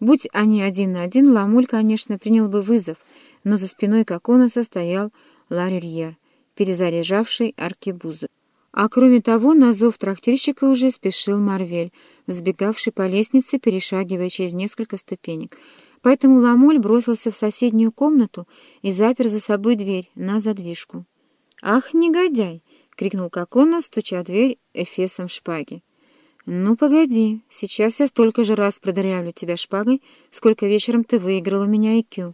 Будь они один на один, Ламуль, конечно, принял бы вызов, но за спиной Коконоса стоял Ларюрьер, перезаряжавший аркебузу. А кроме того, на зов трактирщика уже спешил Марвель, взбегавший по лестнице, перешагивая через несколько ступенек. Поэтому Ламоль бросился в соседнюю комнату и запер за собой дверь на задвижку. «Ах, негодяй!» — крикнул Коконос, стуча дверь эфесом шпаги. «Ну, погоди, сейчас я столько же раз продырявлю тебя шпагой, сколько вечером ты выиграла меня IQ.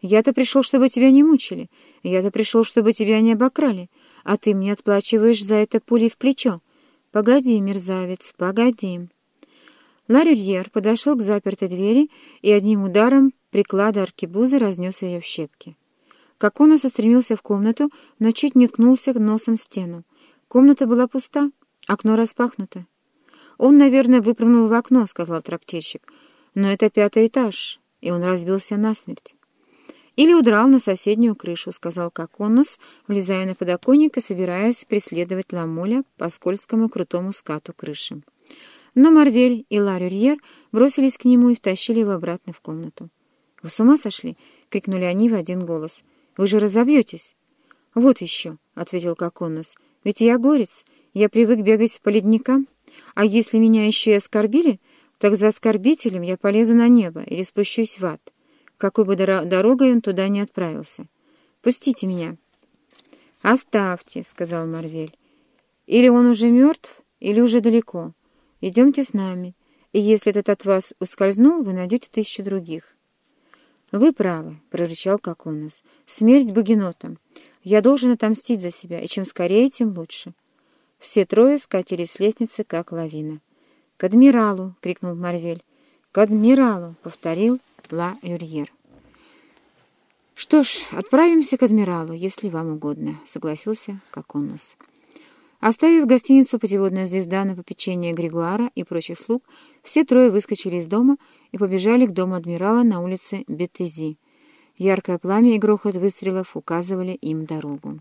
Я-то пришел, чтобы тебя не мучили, я-то пришел, чтобы тебя не обокрали, а ты мне отплачиваешь за это пули в плечо. Погоди, мерзавец, погоди». Ларюльер подошел к запертой двери и одним ударом приклада аркебузы разнес ее в щепки. Как он устремился в комнату, но чуть не ткнулся носом в стену. Комната была пуста, окно распахнуто. «Он, наверное, выпрыгнул в окно», — сказал трактирщик. «Но это пятый этаж, и он разбился насмерть». «Или удрал на соседнюю крышу», — сказал Коконос, влезая на подоконник и собираясь преследовать Ламоля по скользкому крутому скату крыши. Но Марвель и Ларюрьер бросились к нему и втащили его обратно в комнату. «Вы с ума сошли?» — крикнули они в один голос. «Вы же разобьетесь!» «Вот еще!» — ответил Коконос. «Ведь я горец, я привык бегать по ледникам, а если меня еще и оскорбили, так за оскорбителем я полезу на небо или спущусь в ад, какой бы дорогой он туда не отправился. Пустите меня!» «Оставьте!» — сказал Марвель. «Или он уже мертв, или уже далеко». Идемте с нами, и если этот от вас ускользнул, вы найдете тысячу других». «Вы правы», — прорычал Коконос. «Смерть гугенотам. Я должен отомстить за себя, и чем скорее, тем лучше». Все трое скатились с лестницы, как лавина. «К адмиралу!» — крикнул Марвель. «К адмиралу!» — повторил Ла Юрьер. «Что ж, отправимся к адмиралу, если вам угодно», — согласился Коконос. Оставив гостиницу «Путеводная звезда» на попечение Григуара и прочих слуг, все трое выскочили из дома и побежали к дому адмирала на улице Бетези. Яркое пламя и грохот выстрелов указывали им дорогу.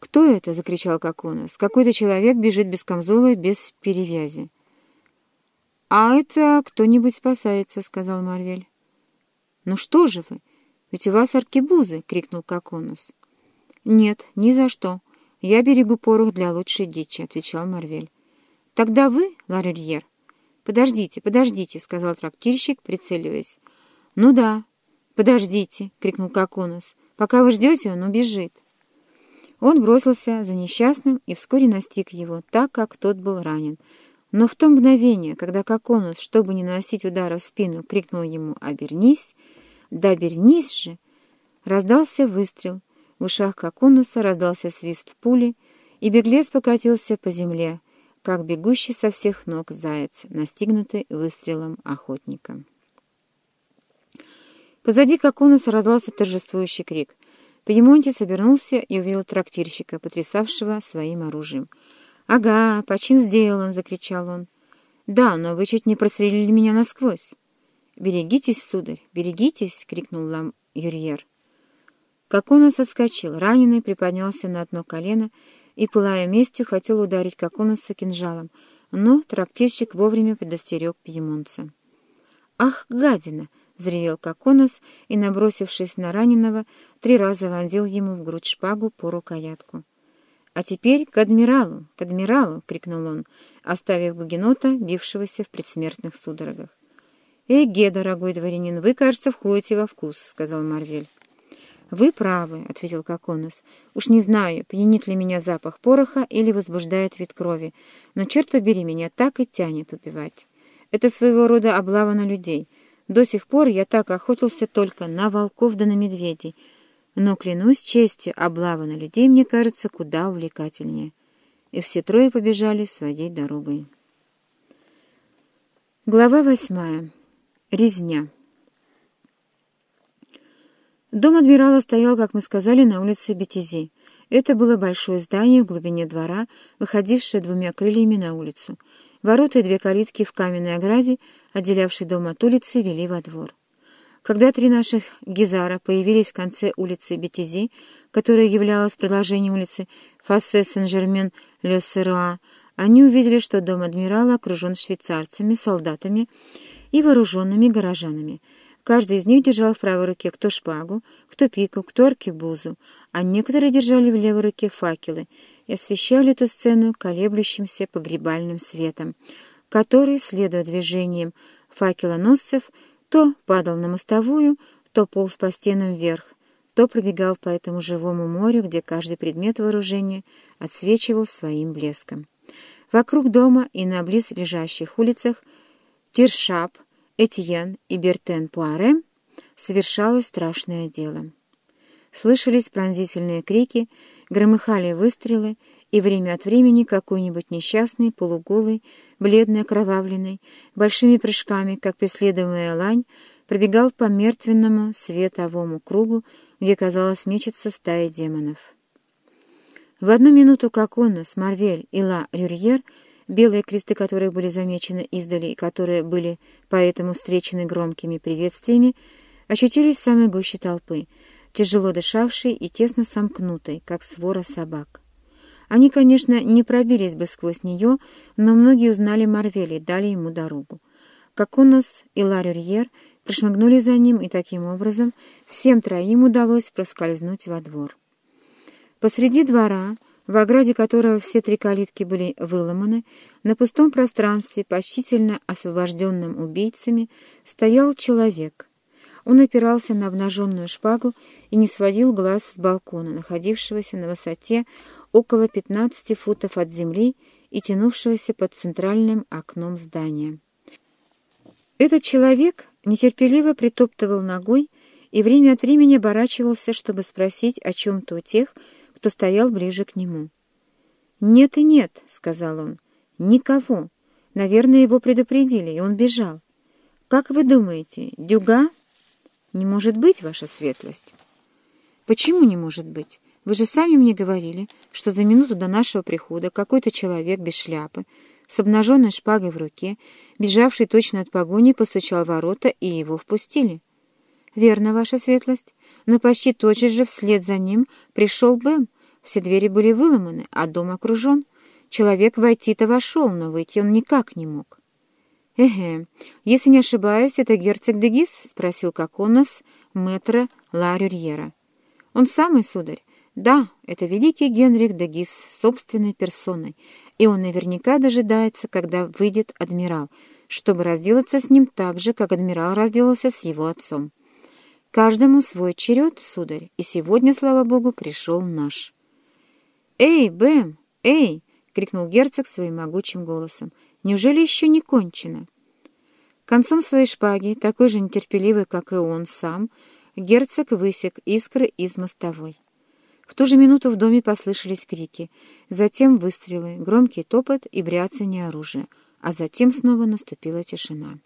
«Кто это?» — закричал Коконос. «Какой-то человек бежит без камзола, без перевязи». «А это кто-нибудь спасается», — сказал Марвель. «Ну что же вы? Ведь у вас аркебузы!» — крикнул Коконос. «Нет, ни за что». «Я берегу порох для лучшей дичи», — отвечал Марвель. «Тогда вы, Ларюрьер?» «Подождите, подождите», — сказал трактирщик, прицеливаясь. «Ну да, подождите», — крикнул Коконус. «Пока вы ждете, он убежит». Он бросился за несчастным и вскоре настиг его, так как тот был ранен. Но в то мгновение, когда Коконус, чтобы не наносить удара в спину, крикнул ему «Обернись!», «Да обернись же!», раздался выстрел — в ушах Коконуса раздался свист пули, и беглец покатился по земле, как бегущий со всех ног заяц, настигнутый выстрелом охотника. Позади Коконуса раздался торжествующий крик. Пьемонтис обернулся и увидел трактирщика, потрясавшего своим оружием. «Ага, почин сделан!» — закричал он. «Да, но вы чуть не прострелили меня насквозь!» «Берегитесь, сударь, берегитесь!» — крикнул лам Юрьер. Как он отскочил, раненый приподнялся на одно колено и, пылая местью, хотел ударить Коконуса кинжалом, но трактирщик вовремя предостерег пьемонца. «Ах, гадина!» — взревел Коконус и, набросившись на раненого, три раза вонзил ему в грудь шпагу по рукоятку. «А теперь к адмиралу, к адмиралу!» — крикнул он, оставив Гугенота, бившегося в предсмертных судорогах. «Эге, дорогой дворянин, вы, кажется, входите во вкус», — сказал Марвель. «Вы правы», — ответил Коконос. «Уж не знаю, пьянит ли меня запах пороха или возбуждает вид крови, но, черт побери, меня так и тянет убивать. Это своего рода облава на людей. До сих пор я так охотился только на волков да на медведей, но, клянусь честью, облава на людей мне кажется куда увлекательнее». И все трое побежали своей дорогой. Глава восьмая. Резня. Дом адмирала стоял, как мы сказали, на улице Бетези. Это было большое здание в глубине двора, выходившее двумя крыльями на улицу. Ворота и две калитки в каменной ограде, отделявшей дом от улицы, вели во двор. Когда три наших гизара появились в конце улицы Бетези, которая являлась продолжением улицы Фассе Сен-Жермен-Ле-Серуа, они увидели, что дом адмирала окружен швейцарцами, солдатами и вооруженными горожанами. Каждый из них держал в правой руке кто шпагу, кто пику, кто аркебузу, а некоторые держали в левой руке факелы и освещали эту сцену колеблющимся погребальным светом, который, следуя движениям факелоносцев, то падал на мостовую, то полз по стенам вверх, то пробегал по этому живому морю, где каждый предмет вооружения отсвечивал своим блеском. Вокруг дома и на близлежащих улицах Тиршап, Этьен и Бертен Пуаре совершалось страшное дело. Слышались пронзительные крики, громыхали выстрелы, и время от времени какой-нибудь несчастный, полуголый, бледный, окровавленный, большими прыжками, как преследуемая лань, пробегал по мертвенному световому кругу, где, казалось, мечется стая демонов. В одну минуту Коконос, Марвель и Ла Рюрьер, белые кресты которых были замечены издали и которые были поэтому встречены громкими приветствиями, очутились в самой гуще толпы, тяжело дышавшей и тесно сомкнутой, как свора собак. Они, конечно, не пробились бы сквозь нее, но многие узнали Марвели и дали ему дорогу. Коконос и Ларюрьер прошмыгнули за ним, и таким образом всем троим удалось проскользнуть во двор. Посреди двора, в ограде которого все три калитки были выломаны, на пустом пространстве, почтительно освобожденном убийцами, стоял человек. Он опирался на обнаженную шпагу и не сводил глаз с балкона, находившегося на высоте около 15 футов от земли и тянувшегося под центральным окном здания. Этот человек нетерпеливо притоптывал ногой и время от времени оборачивался, чтобы спросить о чем-то у тех, кто стоял ближе к нему. «Нет и нет», — сказал он, — «никого. Наверное, его предупредили, и он бежал. Как вы думаете, Дюга?» «Не может быть, ваша светлость». «Почему не может быть? Вы же сами мне говорили, что за минуту до нашего прихода какой-то человек без шляпы, с обнаженной шпагой в руке, бежавший точно от погони, постучал в ворота, и его впустили». «Верно, ваша светлость. Но почти тотчас же вслед за ним пришел Бэм. Все двери были выломаны, а дом окружен. Человек войти-то вошел, но выйти он никак не мог». «Эге, если не ошибаюсь, это герцог Дегис?» — спросил Коконос мэтра Ла Рюрьера. «Он самый, сударь. Да, это великий Генрих Дегис собственной персоной, и он наверняка дожидается, когда выйдет адмирал, чтобы разделаться с ним так же, как адмирал разделался с его отцом. Каждому свой черед, сударь, и сегодня, слава богу, пришел наш». «Эй, Бэм! Эй!» — крикнул герцог своим могучим голосом. «Неужели еще не кончено?» Концом своей шпаги, такой же нетерпеливый, как и он сам, герцог высек искры из мостовой. В ту же минуту в доме послышались крики, затем выстрелы, громкий топот и бряцание оружия, а затем снова наступила тишина.